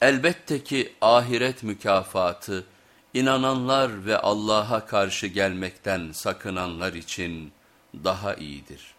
Elbette ki ahiret mükafatı inananlar ve Allah'a karşı gelmekten sakınanlar için daha iyidir.